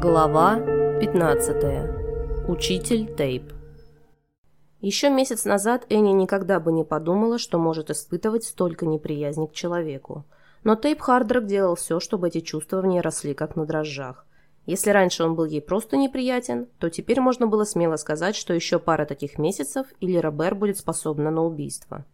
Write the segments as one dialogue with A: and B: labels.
A: Глава 15. Учитель Тейп. Еще месяц назад Энни никогда бы не подумала, что может испытывать столько неприязни к человеку. Но Тейп Хардрак делал все, чтобы эти чувства в ней росли как на дрожжах. Если раньше он был ей просто неприятен, то теперь можно было смело сказать, что еще пара таких месяцев, и Лера Бер будет способна на убийство.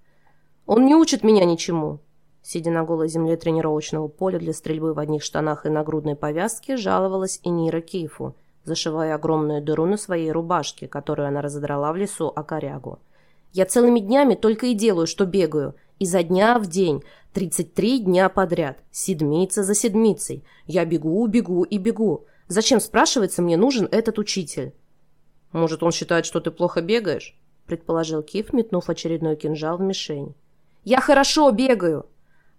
A: «Он не учит меня ничему», Сидя на голой земле тренировочного поля для стрельбы в одних штанах и нагрудной повязке, жаловалась и Нира Кифу, зашивая огромную дыру на своей рубашке, которую она разодрала в лесу о корягу. «Я целыми днями только и делаю, что бегаю. Изо дня в день. 33 дня подряд. Седмица за седмицей. Я бегу, бегу и бегу. Зачем, спрашивается, мне нужен этот учитель?» «Может, он считает, что ты плохо бегаешь?» предположил Киф, метнув очередной кинжал в мишень. «Я хорошо бегаю!»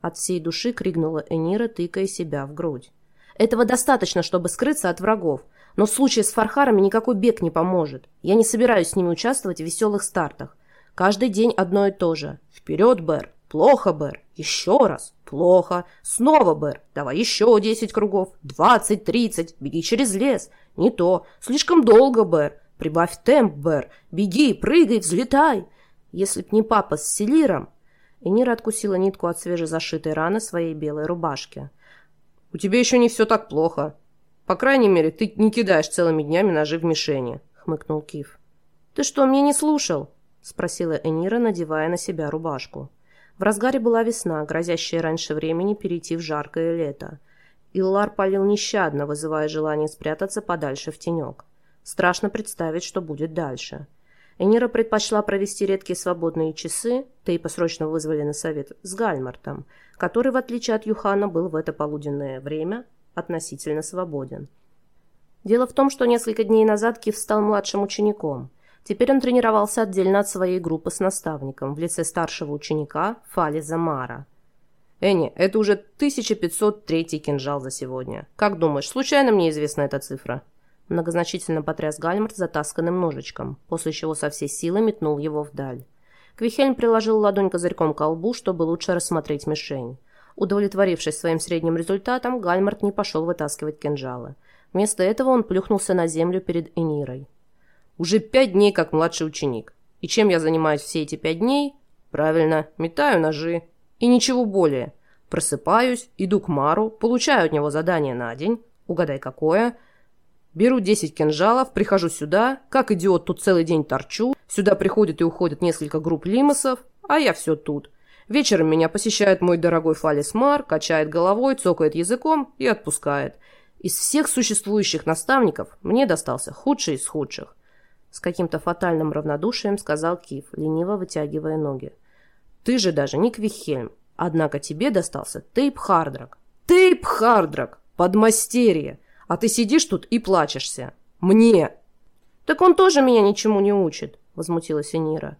A: От всей души крикнула Энира, тыкая себя в грудь. «Этого достаточно, чтобы скрыться от врагов. Но в случае с Фархарами никакой бег не поможет. Я не собираюсь с ними участвовать в веселых стартах. Каждый день одно и то же. Вперед, Бэр! Плохо, Бэр! Еще раз! Плохо! Снова, Бэр! Давай еще десять кругов! Двадцать, тридцать! Беги через лес! Не то! Слишком долго, Бэр! Прибавь темп, Бэр! Беги, прыгай, взлетай!» Если б не папа с Селиром, и Нира откусила нитку от свежезашитой раны своей белой рубашки. «У тебя еще не все так плохо. По крайней мере, ты не кидаешь целыми днями ножи в мишени», — хмыкнул Киф. «Ты что, мне не слушал?» — спросила Энира, надевая на себя рубашку. В разгаре была весна, грозящая раньше времени перейти в жаркое лето. Иллар палил нещадно, вызывая желание спрятаться подальше в тенек. Страшно представить, что будет дальше. Энира предпочла провести редкие свободные часы, Тейпа срочно вызвали на совет, с Гальмартом, который, в отличие от Юхана, был в это полуденное время относительно свободен. Дело в том, что несколько дней назад Кив стал младшим учеником. Теперь он тренировался отдельно от своей группы с наставником в лице старшего ученика Фали Замара. «Энни, это уже 1503 кинжал за сегодня. Как думаешь, случайно мне известна эта цифра?» Многозначительно потряс Гальмарт затасканным ножичком, после чего со всей силы метнул его вдаль. Квихельм приложил ладонь козырьком к колбу, чтобы лучше рассмотреть мишень. Удовлетворившись своим средним результатом, Гальмарт не пошел вытаскивать кинжалы. Вместо этого он плюхнулся на землю перед Энирой. «Уже пять дней как младший ученик. И чем я занимаюсь все эти пять дней? Правильно, метаю ножи. И ничего более. Просыпаюсь, иду к Мару, получаю от него задание на день. Угадай, какое?» Беру 10 кинжалов, прихожу сюда, как идиот тут целый день торчу. Сюда приходит и уходит несколько групп лимосов, а я все тут. Вечером меня посещает мой дорогой Фалис Мар, качает головой, цокает языком и отпускает. Из всех существующих наставников мне достался худший из худших. С каким-то фатальным равнодушием сказал Киф, лениво вытягивая ноги. Ты же даже не Квихельм, однако тебе достался Тейп Хардрак. Тейп Хардрак! Подмастерье! А ты сидишь тут и плачешься. Мне!» «Так он тоже меня ничему не учит», — возмутилась Энира.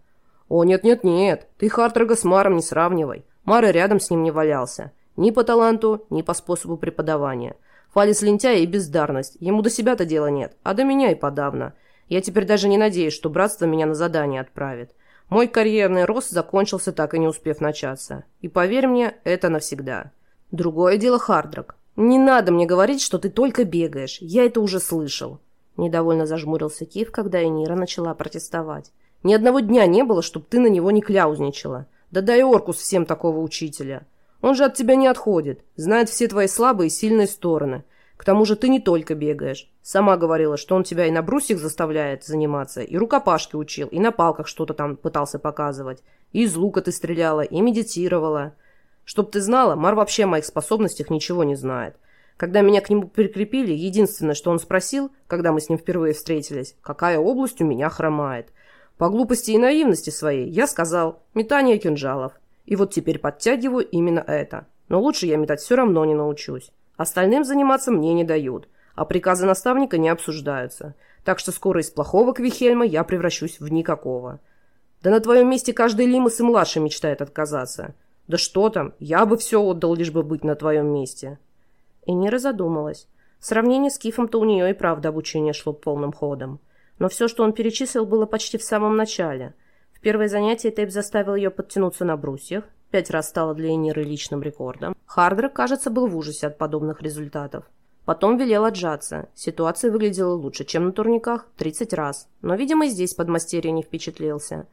A: «О, нет-нет-нет, ты Хартрага с Маром не сравнивай. Мара рядом с ним не валялся. Ни по таланту, ни по способу преподавания. Фалис лентяй и бездарность. Ему до себя-то дела нет, а до меня и подавно. Я теперь даже не надеюсь, что братство меня на задание отправит. Мой карьерный рост закончился, так и не успев начаться. И поверь мне, это навсегда. Другое дело Хардрак. «Не надо мне говорить, что ты только бегаешь. Я это уже слышал». Недовольно зажмурился Киев, когда Энира начала протестовать. «Ни одного дня не было, чтобы ты на него не кляузничала. Да дай Оркус всем такого учителя. Он же от тебя не отходит, знает все твои слабые и сильные стороны. К тому же ты не только бегаешь. Сама говорила, что он тебя и на брусьях заставляет заниматься, и рукопашки учил, и на палках что-то там пытался показывать. И из лука ты стреляла, и медитировала». Чтоб ты знала, Мар вообще о моих способностях ничего не знает. Когда меня к нему прикрепили, единственное, что он спросил, когда мы с ним впервые встретились, какая область у меня хромает. По глупости и наивности своей я сказал «метание кинжалов». И вот теперь подтягиваю именно это. Но лучше я метать все равно не научусь. Остальным заниматься мне не дают, а приказы наставника не обсуждаются. Так что скоро из плохого Квихельма я превращусь в никакого. Да на твоем месте каждый Лимас и младший мечтает отказаться. «Да что там, я бы все отдал, лишь бы быть на твоем месте». И Нира задумалась. В сравнении с Кифом-то у нее и правда обучение шло полным ходом. Но все, что он перечислил, было почти в самом начале. В первое занятие Тейп заставил ее подтянуться на брусьях, пять раз стало для Эниры личным рекордом. Хардер, кажется, был в ужасе от подобных результатов. Потом велел отжаться. Ситуация выглядела лучше, чем на турниках, 30 раз. Но, видимо, здесь подмастерье не впечатлился.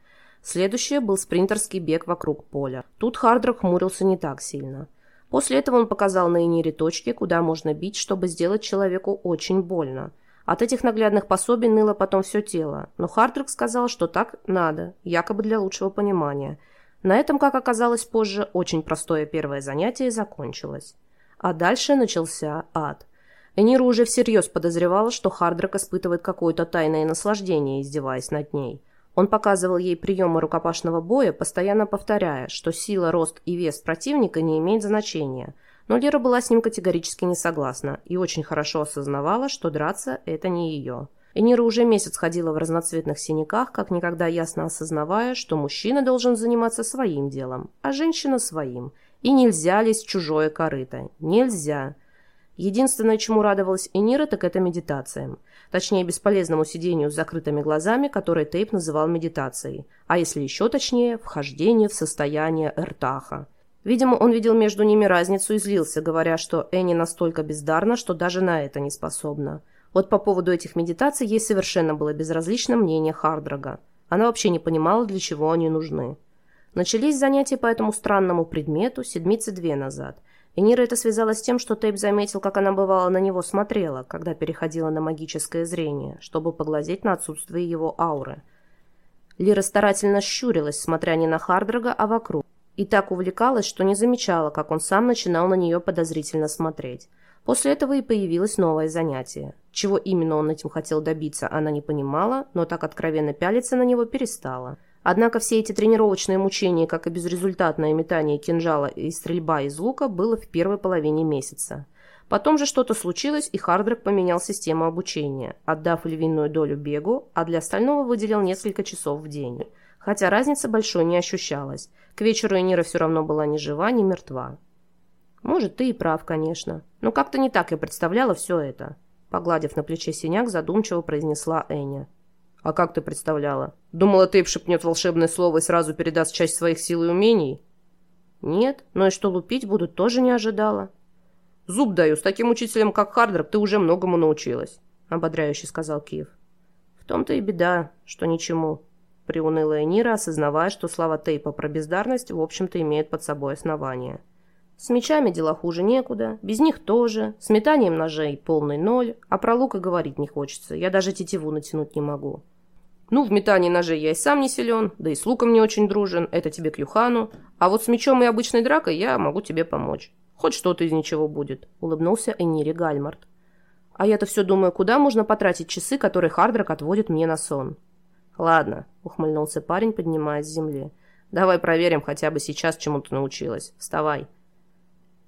A: Следующее был спринтерский бег вокруг поля. Тут Хардрак хмурился не так сильно. После этого он показал на Энире точки, куда можно бить, чтобы сделать человеку очень больно. От этих наглядных пособий ныло потом все тело, но Хардрак сказал, что так надо, якобы для лучшего понимания. На этом, как оказалось позже, очень простое первое занятие закончилось. А дальше начался ад. Энира уже всерьез подозревала, что Хардрак испытывает какое-то тайное наслаждение, издеваясь над ней – он показывал ей приемы рукопашного боя, постоянно повторяя, что сила, рост и вес противника не имеют значения. Но Лера была с ним категорически не согласна и очень хорошо осознавала, что драться – это не ее. Энира уже месяц ходила в разноцветных синяках, как никогда ясно осознавая, что мужчина должен заниматься своим делом, а женщина – своим. И нельзя лезть чужое корыто. Нельзя. Единственное, чему радовалась Энира, так это медитациям. Точнее, бесполезному сидению с закрытыми глазами, которое Тейп называл медитацией. А если еще точнее, вхождение в состояние Эртаха. Видимо, он видел между ними разницу и злился, говоря, что Энни настолько бездарна, что даже на это не способна. Вот по поводу этих медитаций ей совершенно было безразлично мнение Хардрага. Она вообще не понимала, для чего они нужны. Начались занятия по этому странному предмету седмицы две назад – и Нира это связала с тем, что Тейп заметил, как она бывало на него смотрела, когда переходила на магическое зрение, чтобы поглазеть на отсутствие его ауры. Лира старательно щурилась, смотря не на Хардрога, а вокруг, и так увлекалась, что не замечала, как он сам начинал на нее подозрительно смотреть. После этого и появилось новое занятие. Чего именно он этим хотел добиться, она не понимала, но так откровенно пялиться на него перестала – Однако все эти тренировочные мучения, как и безрезультатное метание кинжала и стрельба из лука, было в первой половине месяца. Потом же что-то случилось, и Хардрак поменял систему обучения, отдав львиную долю бегу, а для остального выделил несколько часов в день. Хотя разница большой не ощущалась. К вечеру Энира все равно была ни жива, ни мертва. «Может, ты и прав, конечно. Но как-то не так я представляла все это», погладив на плече синяк, задумчиво произнесла Эня. «А как ты представляла? Думала, Тейп шепнет волшебное слово и сразу передаст часть своих сил и умений?» «Нет, но и что лупить будут, тоже не ожидала». «Зуб даю, с таким учителем, как Хардрак, ты уже многому научилась», — ободряюще сказал Киев. «В том-то и беда, что ничему», — приуныла Энира, осознавая, что слова Тейпа про бездарность, в общем-то, имеют под собой основание. С мечами дела хуже некуда, без них тоже, с метанием ножей полный ноль, а про лук и говорить не хочется, я даже тетиву натянуть не могу. Ну, в метании ножей я и сам не силен, да и с луком не очень дружен, это тебе к Юхану. А вот с мечом и обычной дракой я могу тебе помочь. Хоть что-то из ничего будет», — улыбнулся Энири Гальмарт. «А я-то все думаю, куда можно потратить часы, которые Хардрак отводит мне на сон?» «Ладно», — ухмыльнулся парень, поднимаясь с земли. «Давай проверим хотя бы сейчас, чему ты научилась. Вставай».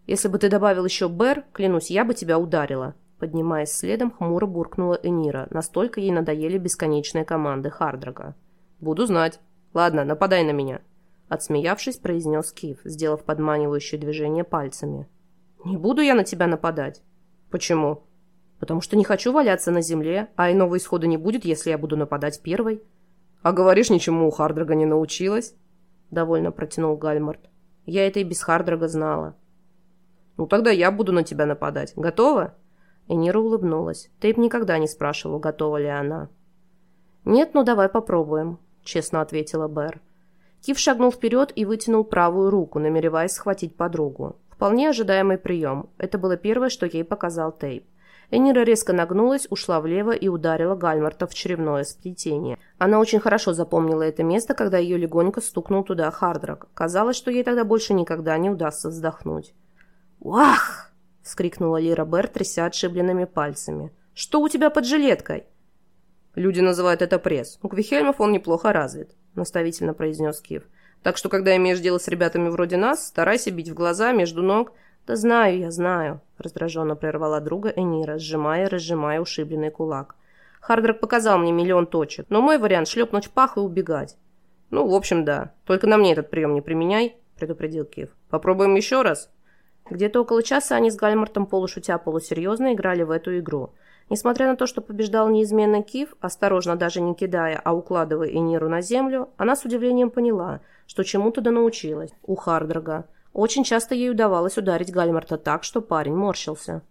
A: «Если бы ты добавил еще Бэр, клянусь, я бы тебя ударила», Поднимаясь следом, хмуро буркнула Энира. Настолько ей надоели бесконечные команды Хардрага. «Буду знать. Ладно, нападай на меня». Отсмеявшись, произнес Кив, сделав подманивающее движение пальцами. «Не буду я на тебя нападать». «Почему?» «Потому что не хочу валяться на земле, а иного исхода не будет, если я буду нападать первой». «А говоришь, ничему у Хардрага не научилась?» Довольно протянул Гальмарт. «Я это и без Хардрага знала». «Ну тогда я буду на тебя нападать. Готова?» Энира улыбнулась. Тейп никогда не спрашивал, готова ли она. «Нет, ну давай попробуем», — честно ответила Бэр. Кив шагнул вперед и вытянул правую руку, намереваясь схватить подругу. Вполне ожидаемый прием. Это было первое, что ей показал Тейп. Энира резко нагнулась, ушла влево и ударила Гальмарта в черевное сплетение. Она очень хорошо запомнила это место, когда ее легонько стукнул туда Хардрак. Казалось, что ей тогда больше никогда не удастся вздохнуть. «Уах!» — вскрикнула Лира Бер, тряся отшибленными пальцами. «Что у тебя под жилеткой?» «Люди называют это пресс. У Квихельмов он неплохо развит», — наставительно произнес Кив. «Так что, когда имеешь дело с ребятами вроде нас, старайся бить в глаза, между ног». «Да знаю я, знаю», — раздраженно прервала друга Энира, сжимая и разжимая ушибленный кулак. «Хардрак показал мне миллион точек, но мой вариант — шлепнуть в пах и убегать». «Ну, в общем, да. Только на мне этот прием не применяй», — предупредил Кив. «Попробуем еще раз?» Где-то около часа они с Гальмартом полушутя полусерьезно играли в эту игру. Несмотря на то, что побеждал неизменно Кив, осторожно даже не кидая, а укладывая Эниру на землю, она с удивлением поняла, что чему-то да научилась у Хардрага. Очень часто ей удавалось ударить Гальмарта так, что парень морщился.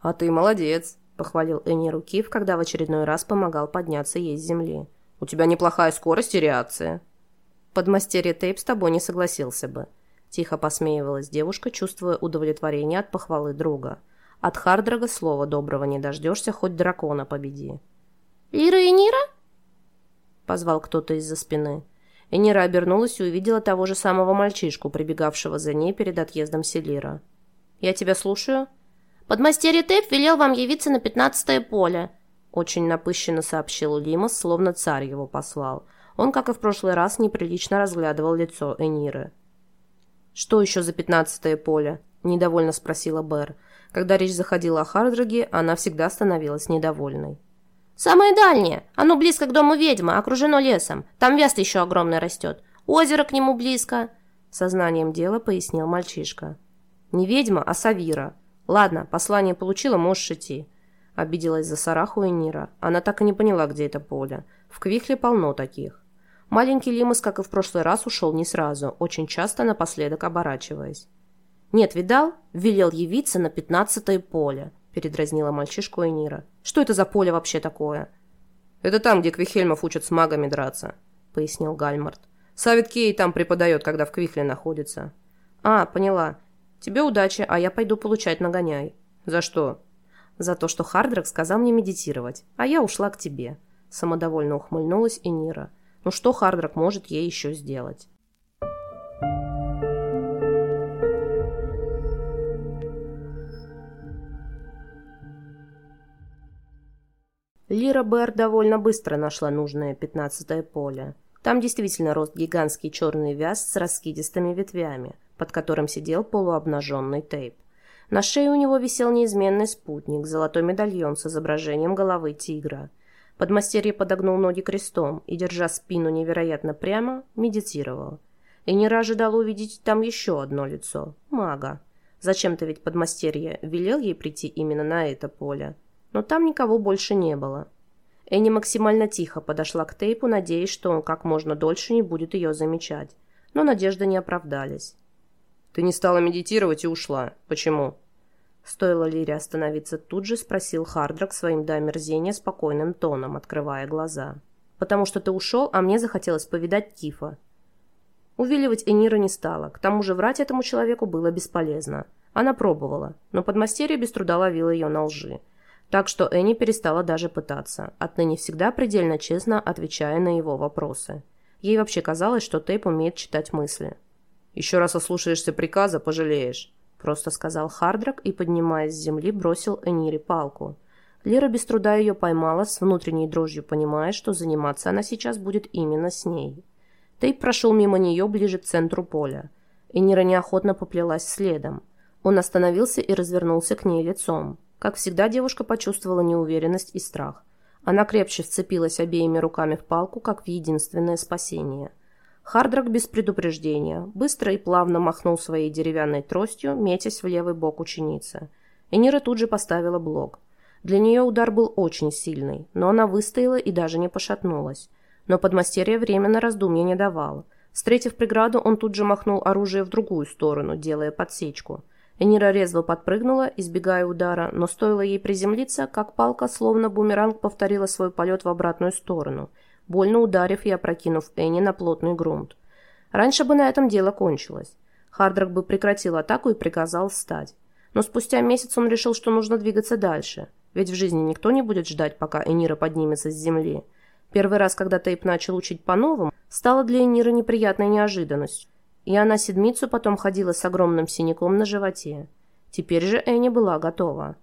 A: «А ты молодец», – похвалил Эниру Кив, когда в очередной раз помогал подняться ей с земли. «У тебя неплохая скорость и реакция». Подмастерье Тейп с тобой не согласился бы. Тихо посмеивалась девушка, чувствуя удовлетворение от похвалы друга. От Хардрага слова доброго не дождешься, хоть дракона победи.
B: «Лира и Нира?»
A: Позвал кто-то из-за спины. Энира обернулась и увидела того же самого мальчишку, прибегавшего за ней перед отъездом Селира. «Я тебя слушаю?»
B: «Подмастерье Тэп велел вам явиться на пятнадцатое поле»,
A: очень напыщенно сообщил Лимас, словно царь его послал. Он, как и в прошлый раз, неприлично разглядывал лицо Эниры. «Что еще за пятнадцатое поле?» – недовольно спросила Бэр. Когда речь заходила о Хардраге, она всегда становилась недовольной.
B: «Самое дальнее. Оно близко к дому ведьмы, окружено лесом. Там вест еще огромный растет. Озеро к нему близко», –
A: сознанием дела пояснил мальчишка. «Не ведьма, а Савира. Ладно, послание получила, можешь идти». Обиделась за Сараху и Нира. Она так и не поняла, где это поле. В Квихле полно таких. Маленький Лимус, как и в прошлый раз, ушел не сразу, очень часто напоследок оборачиваясь. «Нет, видал? Велел явиться на пятнадцатое поле», – передразнила мальчишку Энира. «Что это за поле вообще такое?» «Это там, где Квихельмов учат с магами драться», – пояснил Гальмарт. «Савит Кей там преподает, когда в Квихле находится». «А, поняла. Тебе удачи, а я пойду получать нагоняй». «За что?» «За то, что Хардрак сказал мне медитировать, а я ушла к тебе», – самодовольно ухмыльнулась Энира. Ну что Хардрак может ей еще сделать? Лира Бэр довольно быстро нашла нужное пятнадцатое поле. Там действительно рост гигантский черный вяз с раскидистыми ветвями, под которым сидел полуобнаженный тейп. На шее у него висел неизменный спутник, золотой медальон с изображением головы тигра – Подмастерье подогнул ноги крестом и, держа спину невероятно прямо, медитировал. И не ожидал увидеть там еще одно лицо – мага. Зачем-то ведь подмастерье велел ей прийти именно на это поле. Но там никого больше не было. Энни максимально тихо подошла к тейпу, надеясь, что он как можно дольше не будет ее замечать. Но надежды не оправдались. «Ты не стала медитировать и ушла. Почему?» Стоило Лире остановиться тут же, спросил Хардрак своим до омерзения спокойным тоном, открывая глаза. «Потому что ты ушел, а мне захотелось повидать Кифа». Увиливать Энира не стала, к тому же врать этому человеку было бесполезно. Она пробовала, но подмастерье без труда ловила ее на лжи. Так что Энни перестала даже пытаться, отныне всегда предельно честно отвечая на его вопросы. Ей вообще казалось, что Тейп умеет читать мысли. «Еще раз ослушаешься приказа, пожалеешь», просто сказал Хардрак и, поднимаясь с земли, бросил Энире палку. Лера без труда ее поймала, с внутренней дрожью понимая, что заниматься она сейчас будет именно с ней. Тейп прошел мимо нее ближе к центру поля. Энира неохотно поплелась следом. Он остановился и развернулся к ней лицом. Как всегда, девушка почувствовала неуверенность и страх. Она крепче вцепилась обеими руками в палку, как в единственное спасение – Хардрак без предупреждения быстро и плавно махнул своей деревянной тростью, метясь в левый бок ученицы. Энира тут же поставила блок. Для нее удар был очень сильный, но она выстояла и даже не пошатнулась. Но подмастерье время на раздумье не давало. Встретив преграду, он тут же махнул оружие в другую сторону, делая подсечку. Энира резво подпрыгнула, избегая удара, но стоило ей приземлиться, как палка, словно бумеранг, повторила свой полет в обратную сторону – больно ударив и опрокинув Энни на плотный грунт. Раньше бы на этом дело кончилось. Хардрак бы прекратил атаку и приказал встать. Но спустя месяц он решил, что нужно двигаться дальше. Ведь в жизни никто не будет ждать, пока Энира поднимется с земли. Первый раз, когда Тейп начал учить по-новому, стало для Эниры неприятной неожиданностью. И она седмицу потом ходила с огромным синяком на животе. Теперь же Энни была готова.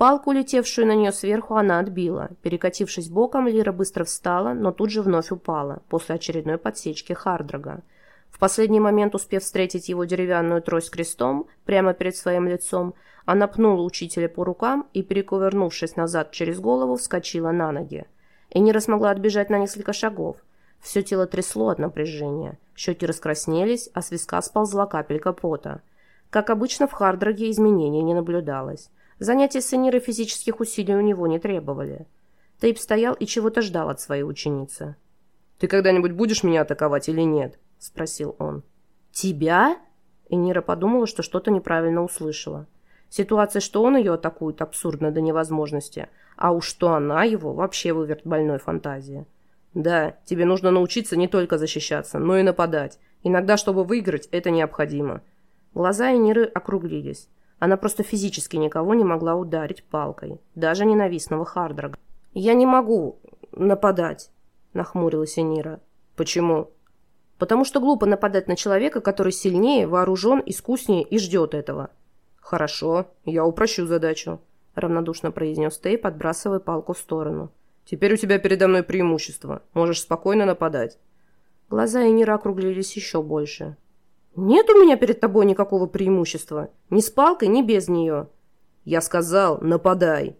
A: Палку, летевшую на нее сверху, она отбила. Перекатившись боком, Лира быстро встала, но тут же вновь упала, после очередной подсечки Хардрага. В последний момент, успев встретить его деревянную трость крестом прямо перед своим лицом, она пнула учителя по рукам и, перекувырнувшись назад через голову, вскочила на ноги. Энира смогла отбежать на несколько шагов. Все тело трясло от напряжения. Щеки раскраснелись, а с виска сползла капелька пота. Как обычно, в Хардраге изменений не наблюдалось. Занятия с Энирой физических усилий у него не требовали. Тейп стоял и чего-то ждал от своей ученицы. «Ты когда-нибудь будешь меня атаковать или нет?» – спросил он. «Тебя?» Энира подумала, что что-то неправильно услышала. Ситуация, что он ее атакует, абсурдна до невозможности, а уж что она его вообще выверт больной фантазии. Да, тебе нужно научиться не только защищаться, но и нападать. Иногда, чтобы выиграть, это необходимо. Глаза Эниры округлились. Она просто физически никого не могла ударить палкой, даже ненавистного Хардрага. «Я не могу нападать», – нахмурилась Энира. «Почему?» «Потому что глупо нападать на человека, который сильнее, вооружен, искуснее и ждет этого». «Хорошо, я упрощу задачу», – равнодушно произнес Тейп, отбрасывая палку в сторону. «Теперь у тебя передо мной преимущество. Можешь спокойно нападать». Глаза Энира округлились еще больше. «Нет у меня перед тобой никакого преимущества. Ни с палкой, ни без нее». «Я сказал, нападай!»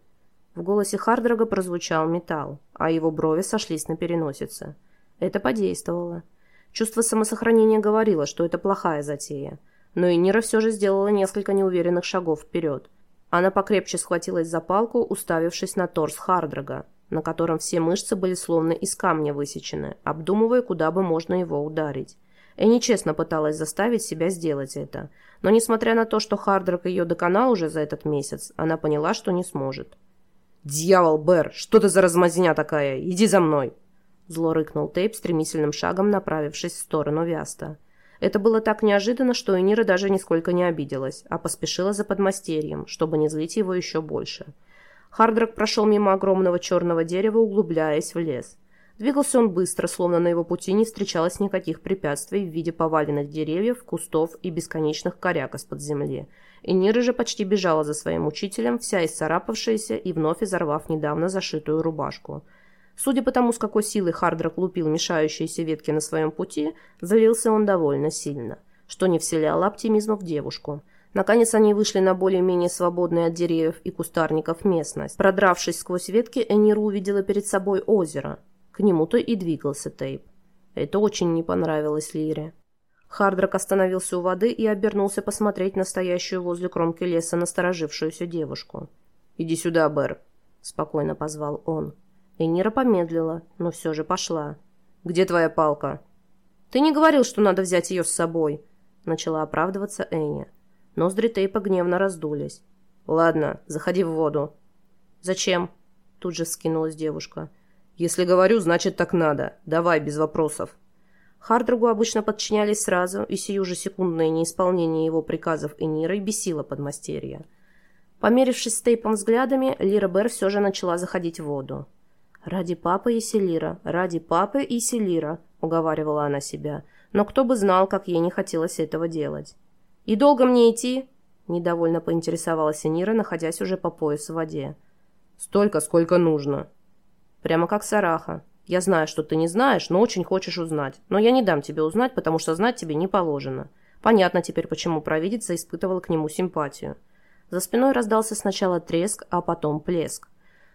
A: В голосе Хардрога прозвучал металл, а его брови сошлись на переносице. Это подействовало. Чувство самосохранения говорило, что это плохая затея. Но и Нира все же сделала несколько неуверенных шагов вперед. Она покрепче схватилась за палку, уставившись на торс Хардрога, на котором все мышцы были словно из камня высечены, обдумывая, куда бы можно его ударить. Энни честно пыталась заставить себя сделать это, но несмотря на то, что Хардрак ее доконал уже за этот месяц, она поняла, что не сможет. «Дьявол, Бэр, что ты за размазня такая? Иди за мной!» Зло рыкнул Тейп, стремительным шагом направившись в сторону Вяста. Это было так неожиданно, что Энира даже нисколько не обиделась, а поспешила за подмастерьем, чтобы не злить его еще больше. Хардрак прошел мимо огромного черного дерева, углубляясь в лес. Двигался он быстро, словно на его пути не встречалось никаких препятствий в виде поваленных деревьев, кустов и бесконечных коряк из-под земли. И Нира же почти бежала за своим учителем, вся исцарапавшаяся и вновь изорвав недавно зашитую рубашку. Судя по тому, с какой силой Хардрак лупил мешающиеся ветки на своем пути, залился он довольно сильно, что не вселяло оптимизма в девушку. Наконец они вышли на более-менее свободную от деревьев и кустарников местность. Продравшись сквозь ветки, Энира увидела перед собой озеро – к нему-то и двигался Тейп. Это очень не понравилось Лире. Хардрак остановился у воды и обернулся посмотреть на стоящую возле кромки леса насторожившуюся девушку. «Иди сюда, Бэр», — спокойно позвал он. Энира помедлила, но все же пошла. «Где твоя палка?» «Ты не говорил, что надо взять ее с собой», — начала оправдываться Энни. Ноздри Тейпа гневно раздулись. «Ладно, заходи в воду». «Зачем?» — тут же скинулась девушка. «Если говорю, значит так надо. Давай, без вопросов». Хардругу обычно подчинялись сразу, и сию же секундное неисполнение его приказов Энирой бесило подмастерья. Померившись с Тейпом взглядами, Лира Бер все же начала заходить в воду. «Ради папы и Селира, ради папы и Селира», — уговаривала она себя. Но кто бы знал, как ей не хотелось этого делать. «И долго мне идти?» — недовольно поинтересовалась Энира, находясь уже по пояс в воде. «Столько, сколько нужно», Прямо как Сараха. Я знаю, что ты не знаешь, но очень хочешь узнать. Но я не дам тебе узнать, потому что знать тебе не положено. Понятно теперь, почему провидица испытывала к нему симпатию. За спиной раздался сначала треск, а потом плеск.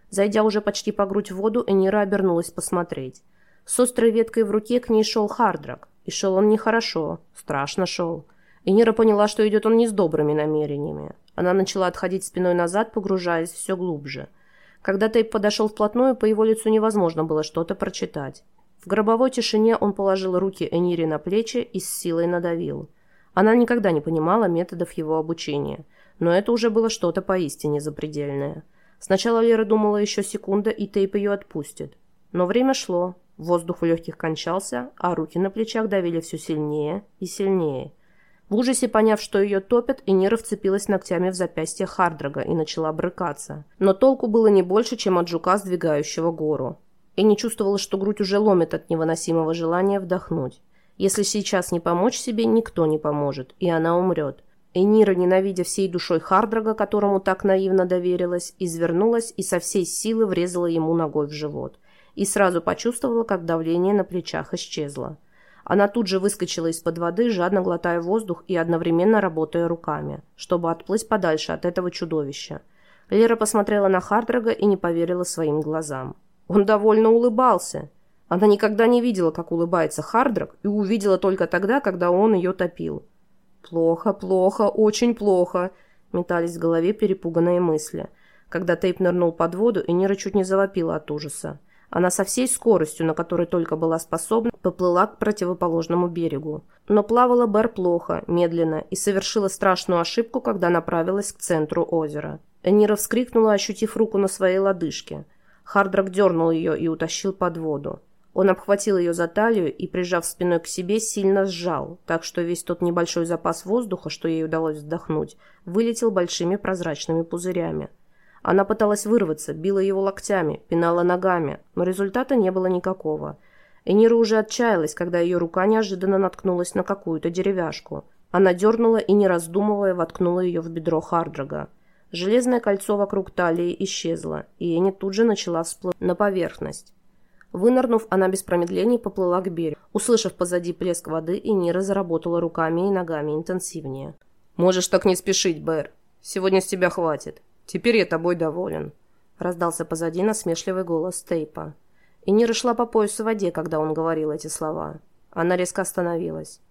A: Зайдя уже почти по грудь в воду, Энира обернулась посмотреть. С острой веткой в руке к ней шел Хардрак. И шел он нехорошо, страшно шел. Энира поняла, что идет он не с добрыми намерениями. Она начала отходить спиной назад, погружаясь все глубже – когда Тейп подошел вплотную, по его лицу невозможно было что-то прочитать. В гробовой тишине он положил руки Энире на плечи и с силой надавил. Она никогда не понимала методов его обучения, но это уже было что-то поистине запредельное. Сначала Лера думала еще секунда, и Тейп ее отпустит. Но время шло, воздух в легких кончался, а руки на плечах давили все сильнее и сильнее – в ужасе поняв, что ее топят, Энира вцепилась ногтями в запястье Хардрага и начала брыкаться. Но толку было не больше, чем от жука, сдвигающего гору. И не чувствовала, что грудь уже ломит от невыносимого желания вдохнуть. Если сейчас не помочь себе, никто не поможет, и она умрет. Энира, ненавидя всей душой Хардрага, которому так наивно доверилась, извернулась и со всей силы врезала ему ногой в живот. И сразу почувствовала, как давление на плечах исчезло. Она тут же выскочила из-под воды, жадно глотая воздух и одновременно работая руками, чтобы отплыть подальше от этого чудовища. Лера посмотрела на Хардрога и не поверила своим глазам. Он довольно улыбался. Она никогда не видела, как улыбается Хардрог, и увидела только тогда, когда он ее топил. «Плохо, плохо, очень плохо», — метались в голове перепуганные мысли. Когда Тейп нырнул под воду, и Нира чуть не завопила от ужаса. Она со всей скоростью, на которой только была способна, поплыла к противоположному берегу. Но плавала Бэр плохо, медленно и совершила страшную ошибку, когда направилась к центру озера. Энира вскрикнула, ощутив руку на своей лодыжке. Хардрак дернул ее и утащил под воду. Он обхватил ее за талию и, прижав спиной к себе, сильно сжал, так что весь тот небольшой запас воздуха, что ей удалось вдохнуть, вылетел большими прозрачными пузырями. Она пыталась вырваться, била его локтями, пинала ногами, но результата не было никакого. Энира уже отчаялась, когда ее рука неожиданно наткнулась на какую-то деревяшку. Она дернула и, не раздумывая, воткнула ее в бедро Хардрага. Железное кольцо вокруг талии исчезло, и Энни тут же начала всплывать на поверхность. Вынырнув, она без промедлений поплыла к берегу. Услышав позади плеск воды, Энира заработала руками и ногами интенсивнее. «Можешь так не спешить, Бэр. Сегодня с тебя хватит. Теперь я тобой доволен», — раздался позади насмешливый голос Тейпа. И Нира шла по поясу в воде, когда он говорил эти слова. Она резко остановилась.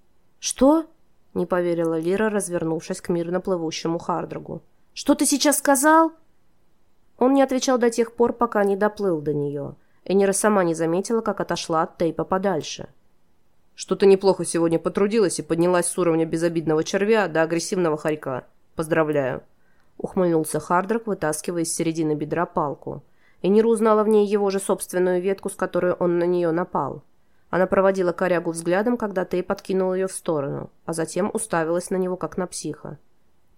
A: «Что?» — не поверила Лира, развернувшись к мирно плывущему Хардрагу. «Что ты сейчас сказал?» Он не отвечал до тех пор, пока не доплыл до нее. Энира сама не заметила, как отошла от Тейпа подальше. «Что-то неплохо сегодня потрудилась и поднялась с уровня безобидного червя до агрессивного хорька. Поздравляю!» Ухмыльнулся Хардрак, вытаскивая из середины бедра палку. Энира узнала в ней его же собственную ветку, с которой он на нее напал. Она проводила корягу взглядом, когда Тей подкинул ее в сторону, а затем уставилась на него, как на психа.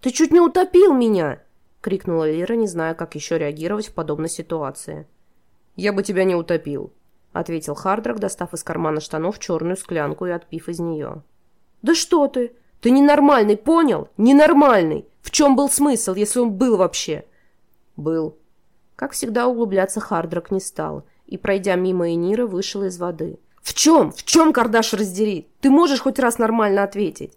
A: «Ты чуть не утопил меня!» — крикнула Лира, не зная, как еще реагировать в подобной ситуации. «Я бы тебя не утопил», — ответил Хардрак, достав из кармана штанов черную склянку и отпив из нее. «Да что ты! Ты ненормальный, понял? Ненормальный! В чем был смысл, если он был вообще?» «Был». Как всегда, углубляться Хардрак не стал, и, пройдя мимо Энира, вышел из воды. «В чем? В чем, Кардаш, раздери? Ты можешь хоть раз нормально ответить?»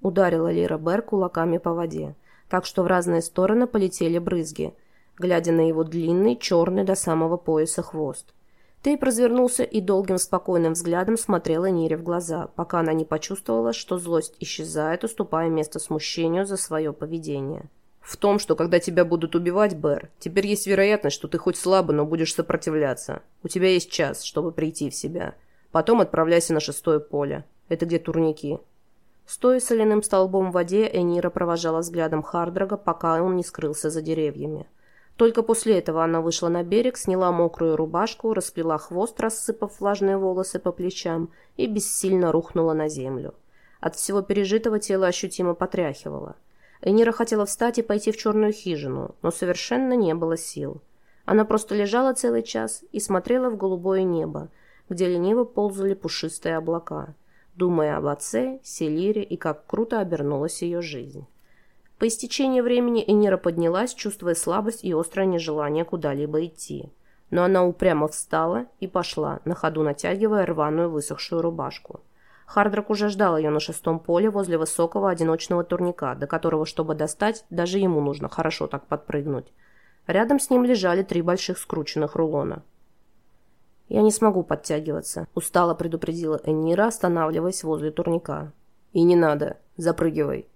A: Ударила Лира Бер кулаками по воде, так что в разные стороны полетели брызги, глядя на его длинный, черный до самого пояса хвост. Тейп развернулся и долгим спокойным взглядом смотрела Нире в глаза, пока она не почувствовала, что злость исчезает, уступая место смущению за свое поведение. «В том, что когда тебя будут убивать, Бэр, теперь есть вероятность, что ты хоть слабо, но будешь сопротивляться. У тебя есть час, чтобы прийти в себя. Потом отправляйся на шестое поле. Это где турники. Стоя соляным столбом в воде, Энира провожала взглядом Хардрага, пока он не скрылся за деревьями. Только после этого она вышла на берег, сняла мокрую рубашку, расплела хвост, рассыпав влажные волосы по плечам, и бессильно рухнула на землю. От всего пережитого тело ощутимо потряхивало. Энира хотела встать и пойти в черную хижину, но совершенно не было сил. Она просто лежала целый час и смотрела в голубое небо, где лениво ползали пушистые облака думая об отце, Селире и как круто обернулась ее жизнь. По истечении времени Энира поднялась, чувствуя слабость и острое нежелание куда-либо идти. Но она упрямо встала и пошла, на ходу натягивая рваную высохшую рубашку. Хардрак уже ждал ее на шестом поле возле высокого одиночного турника, до которого, чтобы достать, даже ему нужно хорошо так подпрыгнуть. Рядом с ним лежали три больших скрученных рулона. «Я не смогу подтягиваться», – устало предупредила Энира, останавливаясь возле турника. «И не надо. Запрыгивай».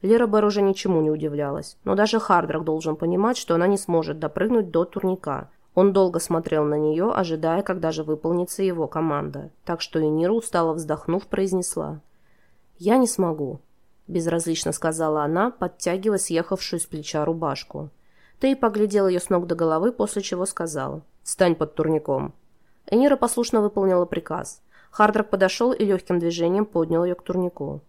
A: Лера Бер уже ничему не удивлялась, но даже Хардрак должен понимать, что она не сможет допрыгнуть до турника. Он долго смотрел на нее, ожидая, когда же выполнится его команда. Так что Энира, устало вздохнув, произнесла. «Я не смогу», – безразлично сказала она, подтягивая съехавшую с плеча рубашку. Ты поглядел ее с ног до головы, после чего сказал. «Стань под турником». Энира послушно выполнила приказ. Хардрак подошел и легким движением поднял ее к турнику.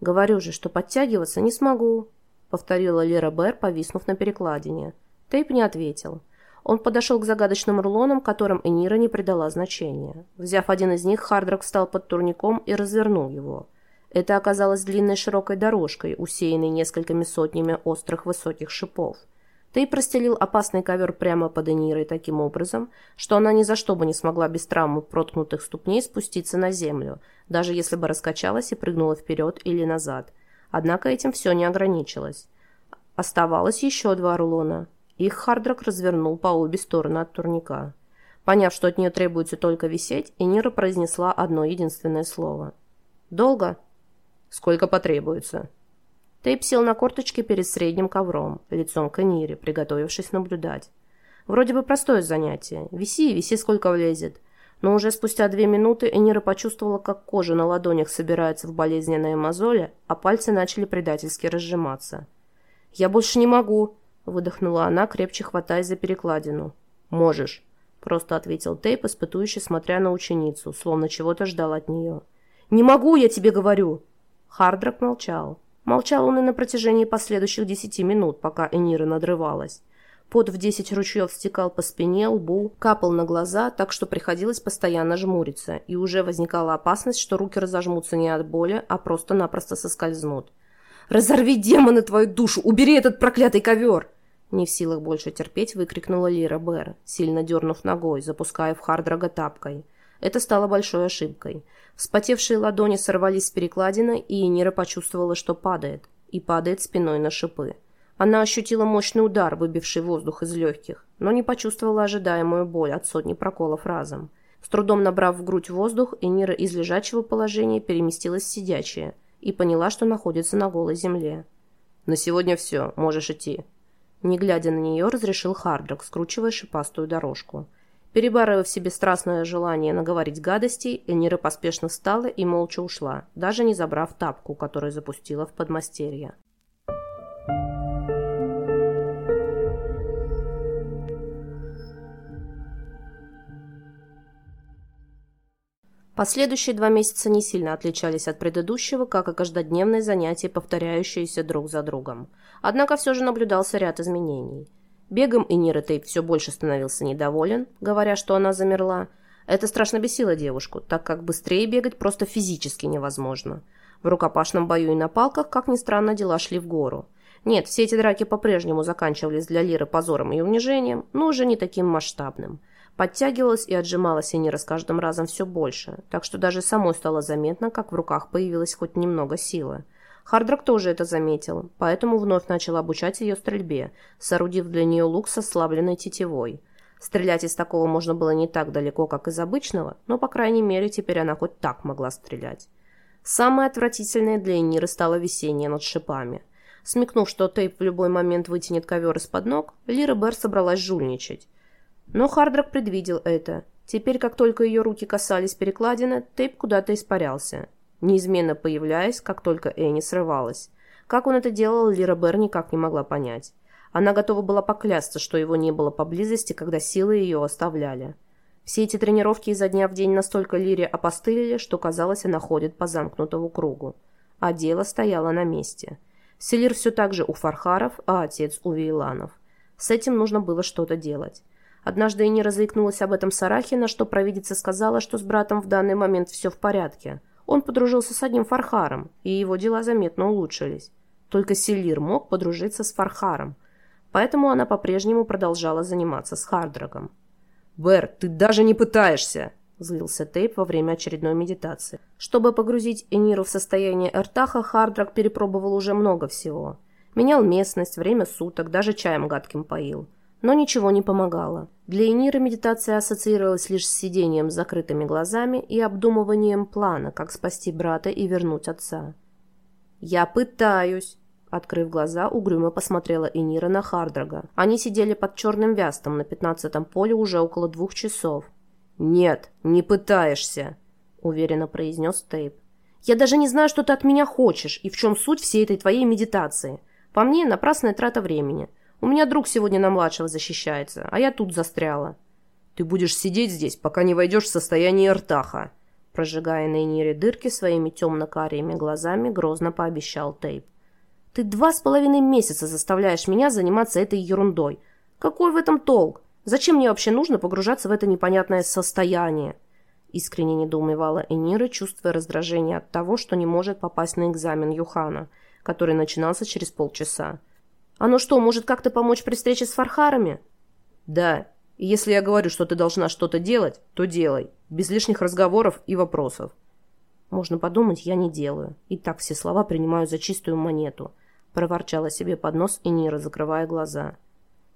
A: «Говорю же, что подтягиваться не смогу», — повторила Лера Бэр, повиснув на перекладине. Тейп не ответил. Он подошел к загадочным рулонам, которым Энира не придала значения. Взяв один из них, Хардрак встал под турником и развернул его. Это оказалось длинной широкой дорожкой, усеянной несколькими сотнями острых высоких шипов. Ты простелил опасный ковер прямо под Энирой таким образом, что она ни за что бы не смогла без травмы проткнутых ступней спуститься на землю, даже если бы раскачалась и прыгнула вперед или назад. Однако этим все не ограничилось. Оставалось еще два рулона. Их Хардрак развернул по обе стороны от турника. Поняв, что от нее требуется только висеть, Энира произнесла одно единственное слово. «Долго?» «Сколько потребуется?» Тейп сел на корточки перед средним ковром, лицом к Энире, приготовившись наблюдать. Вроде бы простое занятие. Виси и виси сколько влезет. Но уже спустя две минуты Энира почувствовала, как кожа на ладонях собирается в болезненные мозоли, а пальцы начали предательски разжиматься. «Я больше не могу!» – выдохнула она, крепче хватаясь за перекладину. «Можешь!» – просто ответил Тейп, испытующий, смотря на ученицу, словно чего-то ждал от нее. «Не могу, я тебе говорю!» Хардрак молчал. Молчал он и на протяжении последующих десяти минут, пока Энира надрывалась. Пот в десять ручьев стекал по спине, лбу, капал на глаза, так что приходилось постоянно жмуриться, и уже возникала опасность, что руки разожмутся не от боли, а просто-напросто соскользнут. «Разорви, демоны, твою душу! Убери этот проклятый ковер!» Не в силах больше терпеть, выкрикнула Лира Бэр, сильно дернув ногой, запуская в Хардрага тапкой. Это стало большой ошибкой. Вспотевшие ладони сорвались с перекладины, и Нира почувствовала, что падает. И падает спиной на шипы. Она ощутила мощный удар, выбивший воздух из легких, но не почувствовала ожидаемую боль от сотни проколов разом. С трудом набрав в грудь воздух, Энира из лежачего положения переместилась в сидячее и поняла, что находится на голой земле. «На сегодня все, можешь идти». Не глядя на нее, разрешил Хардрак, скручивая шипастую дорожку. Перебарывая в себе страстное желание наговорить гадостей, Энира поспешно встала и молча ушла, даже не забрав тапку, которую запустила в подмастерье. Последующие два месяца не сильно отличались от предыдущего, как и каждодневные занятия, повторяющиеся друг за другом. Однако все же наблюдался ряд изменений. Бегом и Нира все больше становился недоволен, говоря, что она замерла. Это страшно бесило девушку, так как быстрее бегать просто физически невозможно. В рукопашном бою и на палках, как ни странно, дела шли в гору. Нет, все эти драки по-прежнему заканчивались для Лиры позором и унижением, но уже не таким масштабным – Подтягивалась и отжималась Энира с каждым разом все больше, так что даже самой стало заметно, как в руках появилась хоть немного силы. Хардрак тоже это заметил, поэтому вновь начал обучать ее стрельбе, соорудив для нее лук со слабленной тетивой. Стрелять из такого можно было не так далеко, как из обычного, но, по крайней мере, теперь она хоть так могла стрелять. Самое отвратительное для Эниры стало висение над шипами. Смекнув, что Тейп в любой момент вытянет ковер из-под ног, Лира Бер собралась жульничать. Но Хардрак предвидел это. Теперь, как только ее руки касались перекладины, тейп куда-то испарялся, неизменно появляясь, как только Энни срывалась. Как он это делал, Лира Бер никак не могла понять. Она готова была поклясться, что его не было поблизости, когда силы ее оставляли. Все эти тренировки изо дня в день настолько Лире опостылили, что, казалось, она ходит по замкнутому кругу. А дело стояло на месте. Селир все так же у Фархаров, а отец у Вейланов. С этим нужно было что-то делать. Однажды Энира заикнулась об этом Сарахина, что провидица сказала, что с братом в данный момент все в порядке. Он подружился с одним Фархаром, и его дела заметно улучшились. Только Селир мог подружиться с Фархаром, поэтому она по-прежнему продолжала заниматься с Хардрагом. «Бер, ты даже не пытаешься!» – злился Тейп во время очередной медитации. Чтобы погрузить Эниру в состояние Эртаха, Хардрак перепробовал уже много всего. Менял местность, время суток, даже чаем гадким поил – но ничего не помогало. Для Эниры медитация ассоциировалась лишь с сидением с закрытыми глазами и обдумыванием плана, как спасти брата и вернуть отца. «Я пытаюсь!» Открыв глаза, угрюмо посмотрела Энира на Хардрага. Они сидели под черным вястом на пятнадцатом поле уже около двух часов. «Нет, не пытаешься!» уверенно произнес Тейп. «Я даже не знаю, что ты от меня хочешь и в чем суть всей этой твоей медитации. По мне, напрасная трата времени. У меня друг сегодня на младшего защищается, а я тут застряла. Ты будешь сидеть здесь, пока не войдешь в состояние ртаха. Прожигая на Энире дырки своими темно-карими глазами, грозно пообещал Тейп. Ты два с половиной месяца заставляешь меня заниматься этой ерундой. Какой в этом толк? Зачем мне вообще нужно погружаться в это непонятное состояние? Искренне недоумевала Энира, чувствуя раздражение от того, что не может попасть на экзамен Юхана, который начинался через полчаса. Оно что, может как-то помочь при встрече с Фархарами? Да. И если я говорю, что ты должна что-то делать, то делай. Без лишних разговоров и вопросов. Можно подумать, я не делаю. И так все слова принимаю за чистую монету. Проворчала себе под нос и Нира, закрывая глаза.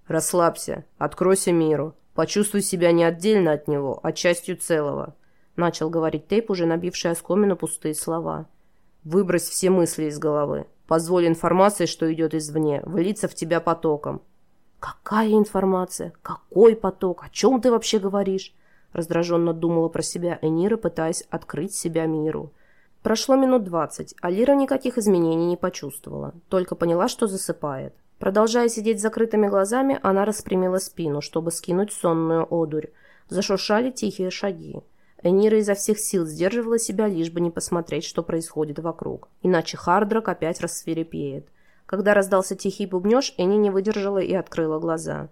A: Расслабься. Откройся миру. Почувствуй себя не отдельно от него, а частью целого. Начал говорить Тейп, уже набивший оскомину пустые слова. Выбрось все мысли из головы. Позволь информации, что идет извне, влиться в тебя потоком. «Какая информация? Какой поток? О чем ты вообще говоришь?» Раздраженно думала про себя Энира, пытаясь открыть себя миру. Прошло минут двадцать, а Лира никаких изменений не почувствовала, только поняла, что засыпает. Продолжая сидеть с закрытыми глазами, она распрямила спину, чтобы скинуть сонную одурь. Зашуршали тихие шаги. Энира изо всех сил сдерживала себя, лишь бы не посмотреть, что происходит вокруг. Иначе Хардрак опять рассверепеет. Когда раздался тихий бубнеж, Энни не выдержала и открыла глаза.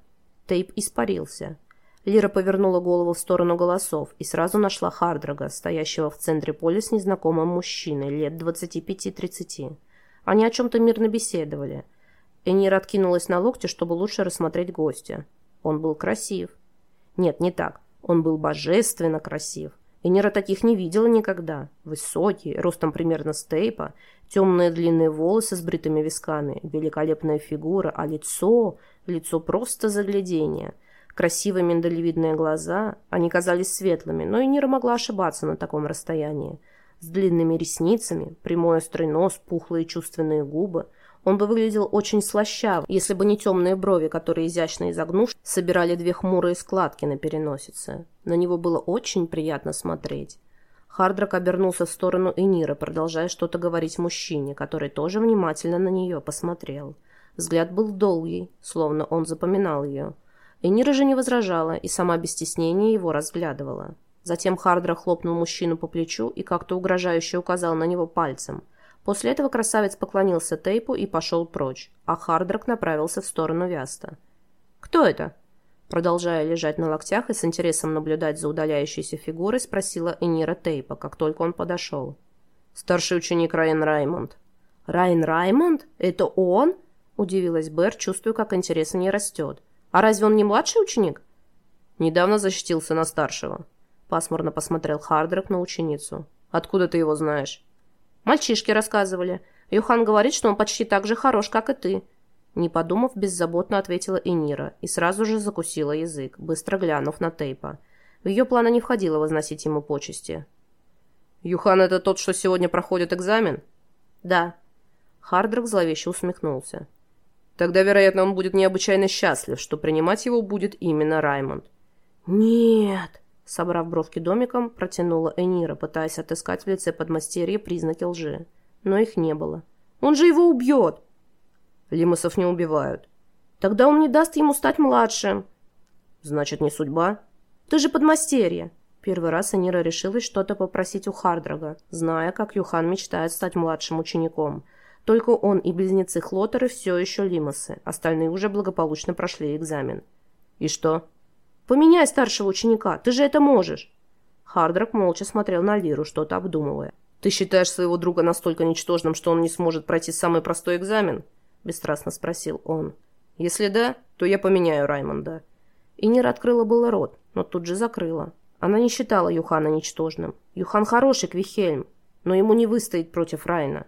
A: Тейп испарился. Лира повернула голову в сторону голосов и сразу нашла Хардрага, стоящего в центре поля с незнакомым мужчиной лет 25-30. Они о чем-то мирно беседовали. Энир откинулась на локте, чтобы лучше рассмотреть гостя. Он был красив. Нет, не так. Он был божественно красив. Энира таких не видела никогда. Высокий, ростом примерно стейпа, темные длинные волосы с бритыми висками, великолепная фигура, а лицо... Лицо просто заглядение – Красивые миндалевидные глаза, они казались светлыми, но и Нира могла ошибаться на таком расстоянии. С длинными ресницами, прямой острый нос, пухлые чувственные губы. Он бы выглядел очень слащаво, если бы не темные брови, которые, изящно изогнув, собирали две хмурые складки на переносице. На него было очень приятно смотреть. Хардрак обернулся в сторону Энира, продолжая что-то говорить мужчине, который тоже внимательно на нее посмотрел. Взгляд был долгий, словно он запоминал ее. Энира же не возражала и сама без стеснения его разглядывала. Затем Хардра хлопнул мужчину по плечу и как-то угрожающе указал на него пальцем. После этого красавец поклонился Тейпу и пошел прочь, а Хардрак направился в сторону Вяста. «Кто это?» Продолжая лежать на локтях и с интересом наблюдать за удаляющейся фигурой, спросила Энира Тейпа, как только он подошел. «Старший ученик Райан Раймонд». «Райан Раймонд? Это он?» – удивилась Бэр, чувствуя, как интерес в ней растет. А разве он не младший ученик? Недавно защитился на старшего. Пасмурно посмотрел Хардрак на ученицу. Откуда ты его знаешь? Мальчишки рассказывали. Юхан говорит, что он почти так же хорош, как и ты. Не подумав, беззаботно ответила Энира и сразу же закусила язык, быстро глянув на Тейпа. В ее планы не входило возносить ему почести. «Юхан — это тот, что сегодня проходит экзамен?» «Да». Хардрак зловеще усмехнулся. Тогда, вероятно, он будет необычайно счастлив, что принимать его будет именно Раймонд. «Нет!» Собрав бровки домиком, протянула Энира, пытаясь отыскать в лице подмастерья признаки лжи. Но их не было. «Он же его убьет!» Лимусов не убивают. «Тогда он не даст ему стать младшим!» «Значит, не судьба?» «Ты же подмастерье!» Первый раз Энира решилась что-то попросить у Хардрага, зная, как Юхан мечтает стать младшим учеником – только он и близнецы Хлотеры все еще лимосы, остальные уже благополучно прошли экзамен. «И что?» «Поменяй старшего ученика, ты же это можешь!» Хардрак молча смотрел на Лиру, что-то обдумывая. «Ты считаешь своего друга настолько ничтожным, что он не сможет пройти самый простой экзамен?» Бесстрастно спросил он. «Если да, то я поменяю Раймонда». Инира открыла было рот, но тут же закрыла. Она не считала Юхана ничтожным. Юхан хороший Квихельм, но ему не выстоять против Райна.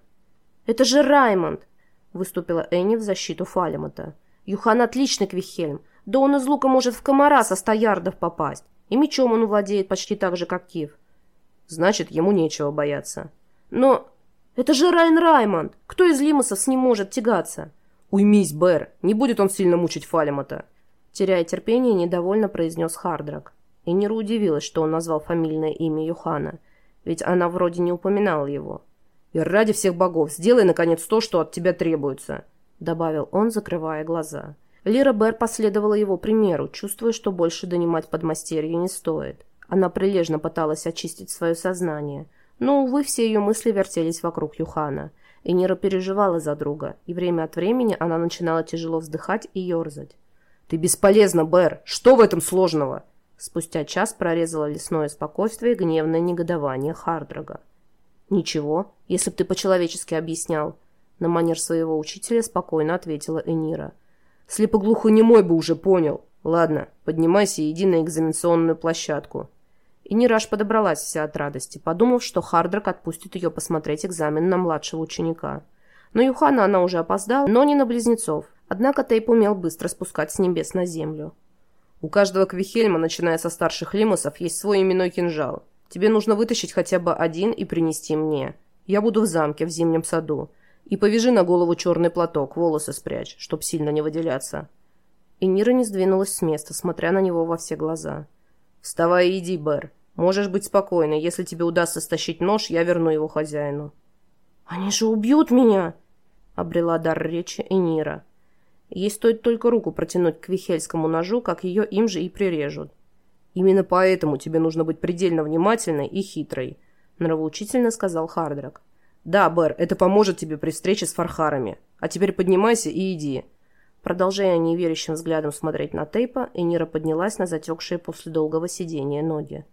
A: «Это же Раймонд!» – выступила Энни в защиту Фалемата. «Юхан отличный Квихельм. Да он из лука может в комара со ста ярдов попасть. И мечом он владеет почти так же, как Кив. Значит, ему нечего бояться. Но это же Райн Раймонд! Кто из Лимусов с ним может тягаться?» «Уймись, Бэр! Не будет он сильно мучить Фалемата!» Теряя терпение, недовольно произнес Хардрак. И Нира удивилась, что он назвал фамильное имя Юхана, ведь она вроде не упоминала его. «И ради всех богов, сделай, наконец, то, что от тебя требуется», — добавил он, закрывая глаза. Лира Бер последовала его примеру, чувствуя, что больше донимать подмастерье не стоит. Она прилежно пыталась очистить свое сознание, но, увы, все ее мысли вертелись вокруг Юхана. И Нира переживала за друга, и время от времени она начинала тяжело вздыхать и ерзать. «Ты бесполезна, Бер! Что в этом сложного?» Спустя час прорезало лесное спокойствие и гневное негодование Хардрага. «Ничего, если б ты по-человечески объяснял», — на манер своего учителя спокойно ответила Энира. «Слепоглухой немой бы уже понял. Ладно, поднимайся и иди на экзаменационную площадку». Энира аж подобралась вся от радости, подумав, что Хардрак отпустит ее посмотреть экзамен на младшего ученика. Но Юхана она уже опоздала, но не на близнецов. Однако Тейп умел быстро спускать с небес на землю. У каждого Квихельма, начиная со старших лимусов, есть свой именной кинжал. Тебе нужно вытащить хотя бы один и принести мне. Я буду в замке, в зимнем саду. И повяжи на голову черный платок, волосы спрячь, чтоб сильно не выделяться». И Нира не сдвинулась с места, смотря на него во все глаза. «Вставай и иди, Бэр. Можешь быть спокойна. Если тебе удастся стащить нож, я верну его хозяину».
B: «Они же убьют меня!» — обрела дар речи Энира.
A: Ей стоит только руку протянуть к вихельскому ножу, как ее им же и прирежут. «Именно поэтому тебе нужно быть предельно внимательной и хитрой», — нравоучительно сказал Хардрак. «Да, Бэр, это поможет тебе при встрече с фархарами. А теперь поднимайся и иди». Продолжая неверящим взглядом смотреть на Тейпа, Энира поднялась на затекшие после долгого сидения ноги.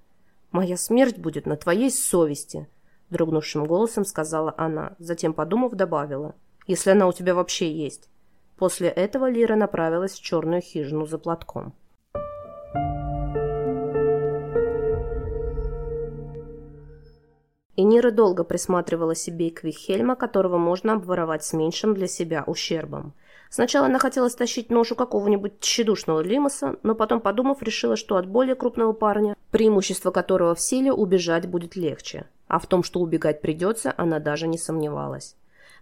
A: «Моя смерть будет на твоей совести», — дрогнувшим голосом сказала она, затем, подумав, добавила. «Если она у тебя вообще есть». После этого Лира направилась в черную хижину за платком. И Нира долго присматривала себе Квихельма, которого можно обворовать с меньшим для себя ущербом. Сначала она хотела стащить нож у какого-нибудь тщедушного лимоса, но потом, подумав, решила, что от более крупного парня, преимущество которого в силе, убежать будет легче. А в том, что убегать придется, она даже не сомневалась.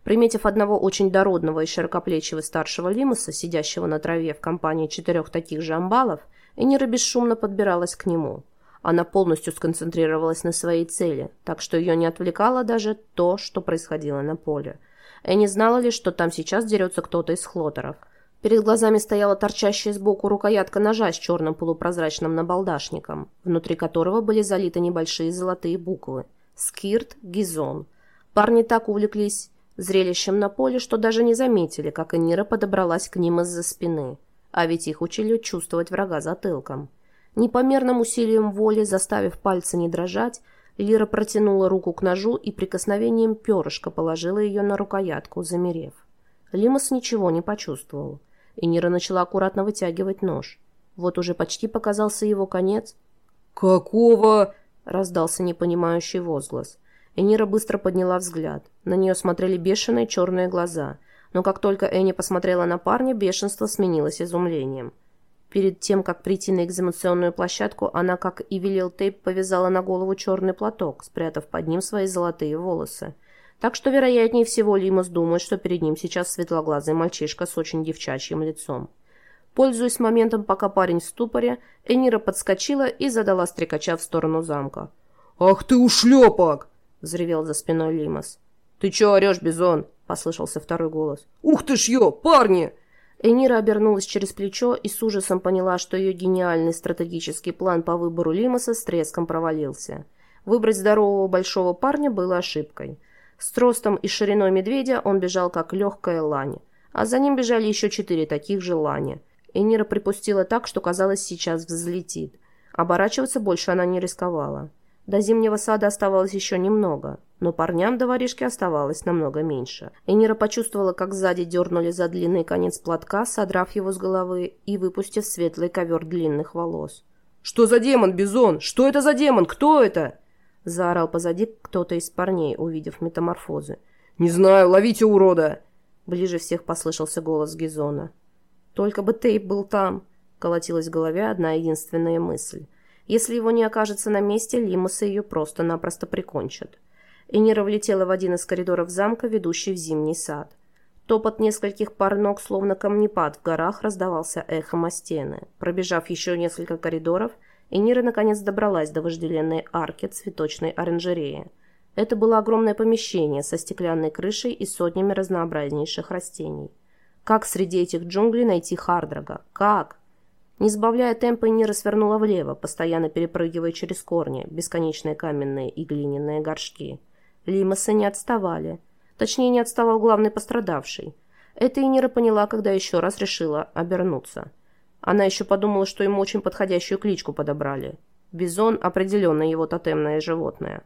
A: Приметив одного очень дородного и широкоплечего старшего лимоса, сидящего на траве в компании четырех таких же амбалов, Энира бесшумно подбиралась к нему. Она полностью сконцентрировалась на своей цели, так что ее не отвлекало даже то, что происходило на поле. Энни знала лишь, что там сейчас дерется кто-то из хлотеров. Перед глазами стояла торчащая сбоку рукоятка ножа с черным полупрозрачным набалдашником, внутри которого были залиты небольшие золотые буквы. «Скирт Гизон». Парни так увлеклись зрелищем на поле, что даже не заметили, как Энира подобралась к ним из-за спины. А ведь их учили чувствовать врага затылком. Непомерным усилием воли, заставив пальцы не дрожать, Лира протянула руку к ножу и прикосновением перышка положила ее на рукоятку, замерев. Лимас ничего не почувствовал, и Нира начала аккуратно вытягивать нож. Вот уже почти показался его конец.
C: «Какого?»
A: — раздался непонимающий возглас. Энира быстро подняла взгляд. На нее смотрели бешеные черные глаза. Но как только Энни посмотрела на парня, бешенство сменилось изумлением. Перед тем, как прийти на экзаменационную площадку, она, как и велел Тейп, повязала на голову черный платок, спрятав под ним свои золотые волосы. Так что, вероятнее всего, Лимас думает, что перед ним сейчас светлоглазый мальчишка с очень девчачьим лицом. Пользуясь моментом, пока парень в ступоре, Энира подскочила и задала стрекача в сторону замка.
C: «Ах ты ушлепок!»
A: взревел за спиной Лимас. «Ты чё орёшь, Бизон?» — послышался второй голос.
C: «Ух ты ж ё, парни!»
A: Энира обернулась через плечо и с ужасом поняла, что ее гениальный стратегический план по выбору Лимаса с треском провалился. Выбрать здорового большого парня было ошибкой. С ростом и шириной медведя он бежал как легкая лань, а за ним бежали еще четыре таких же лани. Энира припустила так, что казалось, сейчас взлетит. Оборачиваться больше она не рисковала. До зимнего сада оставалось еще немного, но парням до воришки оставалось намного меньше. Энира почувствовала, как сзади дернули за длинный конец платка, содрав его с головы и выпустив светлый ковер длинных волос.
C: «Что за демон, Бизон? Что это за демон? Кто это?»
A: Заорал позади кто-то из парней, увидев метаморфозы.
C: «Не знаю, ловите урода!»
A: Ближе всех послышался голос Гизона. «Только бы Тейп был там!» Колотилась в голове одна единственная мысль. Если его не окажется на месте, Лимусы ее просто-напросто прикончат. Энира влетела в один из коридоров замка, ведущий в зимний сад. Топот нескольких пар ног, словно камнепад в горах, раздавался эхом о стены. Пробежав еще несколько коридоров, Энира наконец добралась до вожделенной арки цветочной оранжереи. Это было огромное помещение со стеклянной крышей и сотнями разнообразнейших растений. Как среди этих джунглей найти Хардрага? Как? Не сбавляя темпа, Нира свернула влево, постоянно перепрыгивая через корни, бесконечные каменные и глиняные горшки. Лимасы не отставали. Точнее, не отставал главный пострадавший. Это и Нира поняла, когда еще раз решила обернуться. Она еще подумала, что ему очень подходящую кличку подобрали. Бизон – определенно его тотемное животное.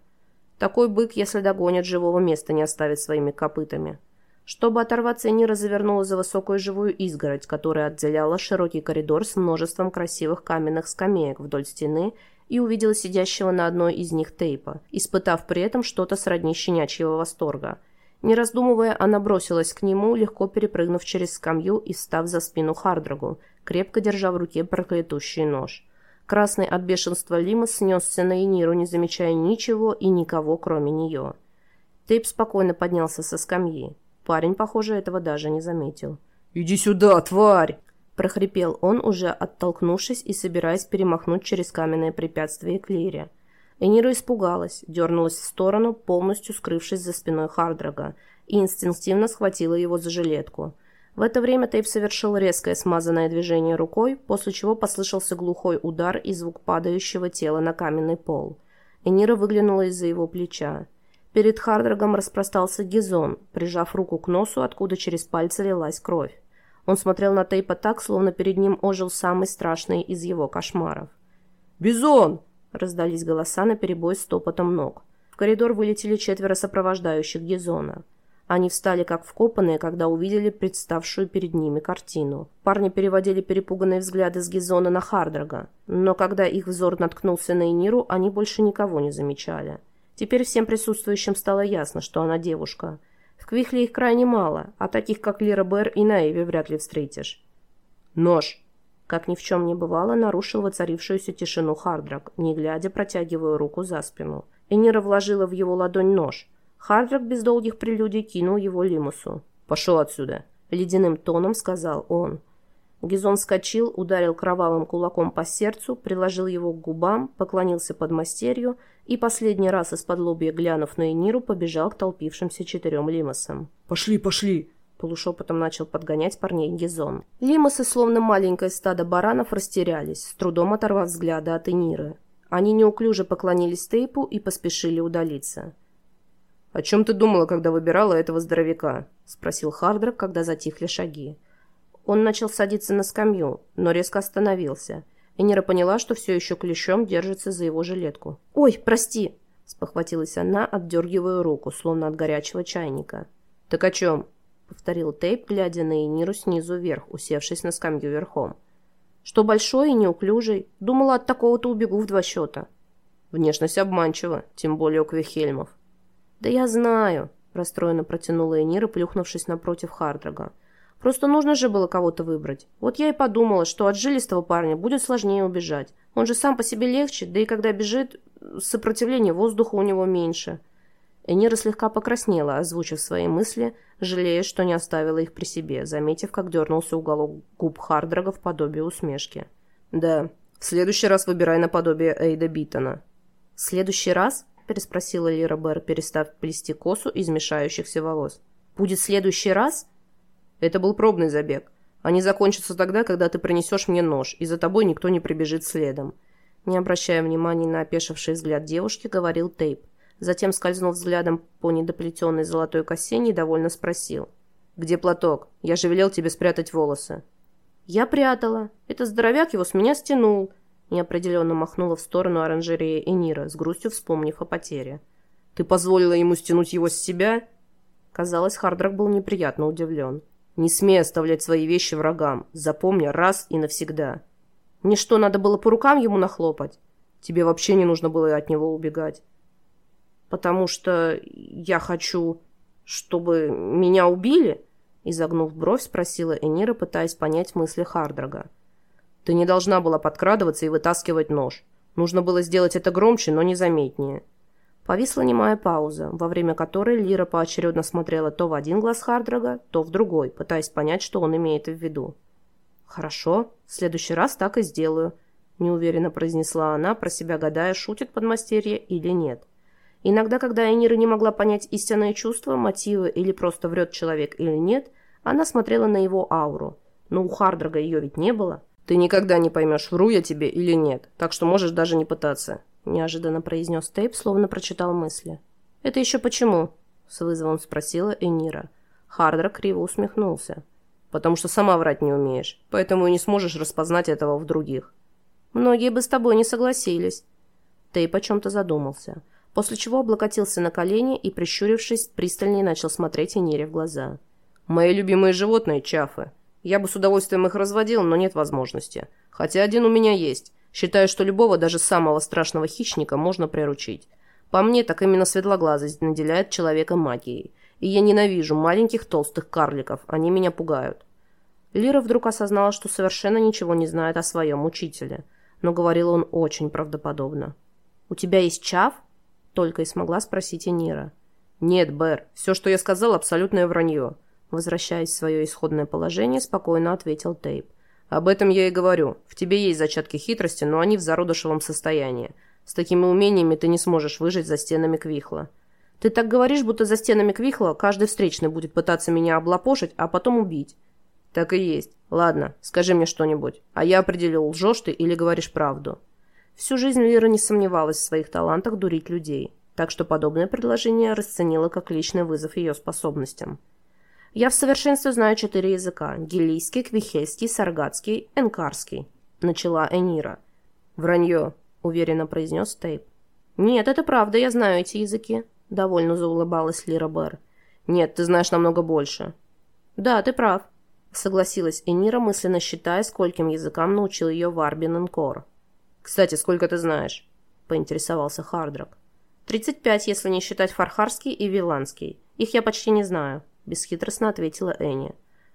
A: Такой бык, если догонит, живого места не оставит своими копытами. Чтобы оторваться, Нира завернула за высокую живую изгородь, которая отделяла широкий коридор с множеством красивых каменных скамеек вдоль стены и увидела сидящего на одной из них тейпа, испытав при этом что-то сродни щенячьего восторга. Не раздумывая, она бросилась к нему, легко перепрыгнув через скамью и встав за спину Хардрагу, крепко держа в руке проклятущий нож. Красный от бешенства Лима снесся на Эниру, не замечая ничего и никого, кроме нее. Тейп спокойно поднялся со скамьи. Парень, похоже, этого даже не заметил.
C: «Иди сюда, тварь!»
A: прохрипел он, уже оттолкнувшись и собираясь перемахнуть через каменное препятствие к Лире. Энира испугалась, дернулась в сторону, полностью скрывшись за спиной Хардрага, и инстинктивно схватила его за жилетку. В это время Тейп совершил резкое смазанное движение рукой, после чего послышался глухой удар и звук падающего тела на каменный пол. Энира выглянула из-за его плеча. Перед Хардрагом распростался Гизон, прижав руку к носу, откуда через пальцы лилась кровь. Он смотрел на Тейпа так, словно перед ним ожил самый страшный из его кошмаров.
C: «Бизон!» – раздались голоса на перебой с топотом ног. В коридор вылетели четверо сопровождающих Гизона. Они встали как вкопанные, когда увидели представшую перед ними картину. Парни переводили перепуганные взгляды с Гизона на Хардрага, но когда их взор наткнулся на Эниру, они больше никого не замечали. Теперь всем присутствующим стало ясно, что она девушка. В Квихле их крайне мало, а таких, как Лира Бэр, и на Эве вряд ли встретишь. «Нож!» Как ни в чем не бывало, нарушил воцарившуюся тишину Хардрак, не глядя, протягивая руку за спину. Энира вложила в его ладонь нож. Хардрак без долгих прелюдий кинул его Лимусу. «Пошел отсюда!» — ледяным тоном сказал он. Гизон вскочил, ударил кровавым кулаком по сердцу, приложил его к губам, поклонился под мастерью и последний раз из-под лобья глянув на Эниру, побежал к толпившимся четырем лимосам. «Пошли, пошли!»
A: Полушепотом начал подгонять парней Гизон. Лимосы, словно маленькое стадо баранов, растерялись, с трудом оторвав взгляда от Эниры. Они неуклюже поклонились Тейпу и поспешили удалиться.
C: «О чем ты думала, когда выбирала этого здоровяка?» — спросил Хардрак, когда затихли шаги.
A: Он начал садиться на скамью, но резко остановился. Энира поняла, что все еще клещом держится за его жилетку. «Ой, прости!» – спохватилась она, отдергивая руку, словно от горячего чайника.
C: «Так о чем?»
A: – повторил Тейп, глядя на Эниру снизу вверх, усевшись на скамью верхом. «Что большой и неуклюжий. Думала, от такого-то убегу в два счета».
C: «Внешность обманчива, тем более у Квихельмов».
A: «Да я знаю», – расстроенно протянула Энира, плюхнувшись напротив Хардрага. Просто нужно же было кого-то выбрать. Вот я и подумала, что от жилистого парня будет сложнее убежать. Он же сам по себе легче, да и когда бежит, сопротивление воздуха у него меньше. Энира слегка покраснела, озвучив свои мысли, жалея, что не оставила их при себе, заметив, как дернулся уголок губ Хардрага в подобие усмешки.
C: «Да, в следующий раз выбирай наподобие Эйда Биттона».
A: «В следующий раз?» – переспросила Лира Бэр, перестав плести косу из мешающихся волос. «Будет следующий раз?»
C: Это был пробный забег. Они закончатся тогда, когда ты принесешь мне нож, и за тобой никто не прибежит следом».
A: Не обращая внимания на опешивший взгляд девушки, говорил Тейп. Затем, скользнув взглядом по недоплетенной золотой косе, недовольно спросил.
C: «Где платок? Я же велел тебе спрятать волосы».
A: «Я прятала. Этот здоровяк его с меня стянул». Неопределенно махнула в сторону оранжереи Энира, с грустью вспомнив о потере.
C: «Ты позволила ему стянуть его с себя?»
A: Казалось, Хардрак был неприятно удивлен.
C: Не смей оставлять свои вещи врагам. Запомни раз и навсегда.
A: Мне что, надо было по рукам ему нахлопать?
C: Тебе вообще не нужно было от него убегать.
A: Потому что я хочу, чтобы меня убили? Изогнув бровь, спросила Энира, пытаясь понять мысли Хардрага.
C: Ты не должна была подкрадываться и вытаскивать нож. Нужно было сделать это громче, но незаметнее.
A: Повисла немая пауза, во время которой Лира поочередно смотрела то в один глаз Хардрага, то в другой, пытаясь понять, что он имеет в виду. «Хорошо, в следующий раз так и сделаю», – неуверенно произнесла она, про себя гадая, шутит подмастерье или нет. Иногда, когда Энира не могла понять истинные чувства, мотивы или просто врет человек или нет, она смотрела на его ауру. Но у Хардрага ее ведь не было.
C: «Ты никогда не поймешь, вру я тебе или нет, так что можешь даже не пытаться
A: неожиданно произнес Тейп, словно прочитал мысли. «Это еще почему?» – с вызовом спросила Энира. Хардра криво усмехнулся.
C: «Потому что сама врать не умеешь, поэтому и не сможешь распознать этого в других».
A: «Многие бы с тобой не согласились». Тейп о чем-то задумался, после чего облокотился на колени и, прищурившись, пристальнее начал смотреть Энире в глаза.
C: «Мои любимые животные – чафы. Я бы с удовольствием их разводил, но нет возможности. Хотя один у меня есть. Считаю, что любого, даже самого страшного хищника можно приручить. По мне, так именно светлоглазость наделяет человека магией. И я ненавижу маленьких толстых карликов, они меня пугают.
A: Лира вдруг осознала, что совершенно ничего не знает о своем учителе. Но говорил он очень правдоподобно. «У тебя есть чав?» Только и смогла спросить Энира.
C: «Нет, Бэр, все, что я сказал, абсолютное вранье»,
A: возвращаясь в свое исходное положение, спокойно ответил Тейп.
C: «Об этом я и говорю. В тебе есть зачатки хитрости, но они в зародышевом состоянии. С такими умениями ты не сможешь выжить за стенами Квихла». «Ты так говоришь, будто за стенами Квихла каждый встречный будет пытаться меня облапошить, а потом убить». «Так и есть. Ладно, скажи мне что-нибудь, а я определю, лжешь ты или говоришь правду». Всю жизнь Лира не сомневалась в своих талантах дурить людей, так что подобное предложение расценила как личный вызов ее способностям. «Я в совершенстве знаю четыре языка – гелийский, квихельский, саргатский, энкарский», – начала Энира. «Вранье», – уверенно произнес Тейп. «Нет, это правда, я знаю эти языки», – довольно заулыбалась Лира Бэр. «Нет, ты знаешь намного больше». «Да, ты прав», – согласилась Энира, мысленно считая, скольким языкам научил ее Варбин Энкор. «Кстати, сколько ты знаешь?» – поинтересовался Хардрак. «Тридцать пять, если не считать фархарский и виланский. Их я почти не знаю», – бесхитростно ответила Энни.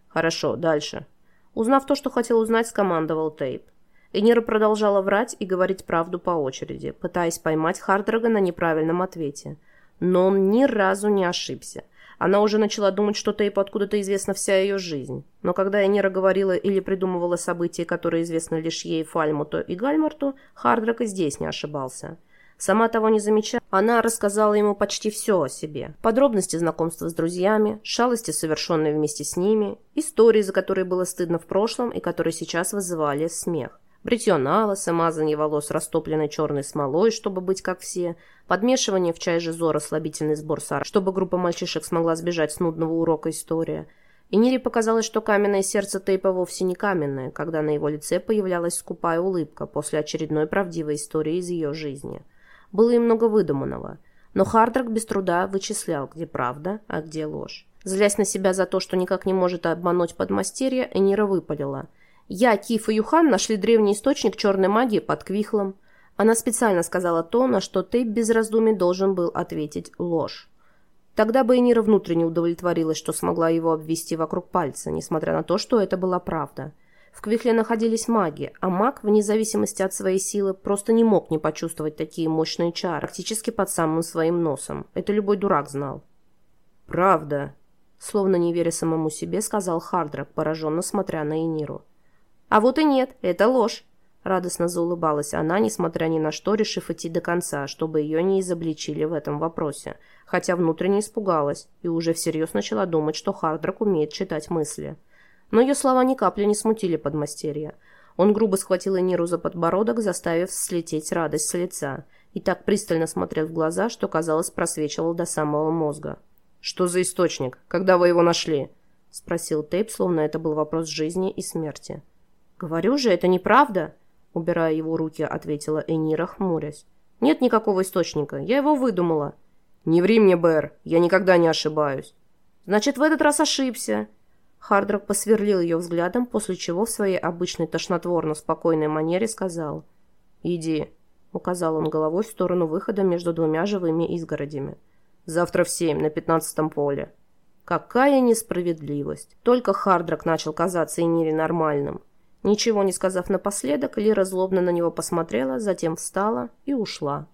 C: «Хорошо, дальше». Узнав то, что хотел узнать, скомандовал Тейп. Энира продолжала врать и говорить правду по очереди, пытаясь поймать Хардрага на неправильном ответе. Но он ни разу не ошибся. Она уже начала думать, что Тейпу откуда-то известна вся ее жизнь. Но когда Энира говорила или придумывала события, которые известны лишь ей, Фальмуту и Гальмарту, Хардрак и здесь не ошибался. Сама того не замечая, она рассказала ему почти все о себе. Подробности знакомства с друзьями, шалости, совершенные вместе с ними, истории, за которые было стыдно в прошлом и которые сейчас вызывали смех. Бритье на лысо, мазанье волос растопленной черной смолой, чтобы быть как все, подмешивание в чай жизора, слабительный сбор сара, чтобы группа мальчишек смогла сбежать с нудного урока история. И Нире показалось, что каменное сердце Тейпа вовсе не каменное, когда на его лице появлялась скупая улыбка после очередной правдивой истории из ее жизни. Было и много выдуманного, но Хардрак без труда вычислял, где правда, а где ложь. Злясь на себя за то, что никак не может обмануть подмастерье, Энира выпалила – я, Киф и Юхан нашли древний источник черной магии под Квихлом. Она специально сказала то, на что Тейп без раздумий должен был ответить ложь. Тогда бы Энира внутренне удовлетворилась, что смогла его обвести вокруг пальца, несмотря на то, что это была правда. В Квихле находились маги, а маг, вне зависимости от своей силы, просто не мог не почувствовать такие мощные чары, практически под самым своим носом. Это любой дурак знал. «Правда», — словно не веря самому себе, сказал Хардрак, пораженно смотря на Эниру. «А вот и нет, это ложь!» Радостно заулыбалась она, несмотря ни на что, решив идти до конца, чтобы ее не изобличили в этом вопросе, хотя внутренне испугалась и уже всерьез начала думать, что Хардрак умеет читать мысли. Но ее слова ни капли не смутили подмастерья. Он грубо схватил Эниру за подбородок, заставив слететь радость с лица, и так пристально смотрел в глаза, что, казалось, просвечивал до самого мозга. «Что за источник? Когда вы его нашли?» — спросил Тейп, словно это был вопрос жизни и смерти. «Говорю же, это неправда!» Убирая его руки, ответила Энира, хмурясь. «Нет никакого источника. Я его выдумала». «Не ври мне, Бэр. Я никогда не ошибаюсь». «Значит, в этот раз ошибся». Хардрак посверлил ее взглядом, после чего в своей обычной тошнотворно-спокойной манере сказал. «Иди», — указал он головой в сторону выхода между двумя живыми изгородями. «Завтра в семь, на пятнадцатом поле». Какая несправедливость. Только Хардрак начал казаться Энире нормальным. Ничего не сказав напоследок, Лира злобно на него посмотрела, затем встала и ушла.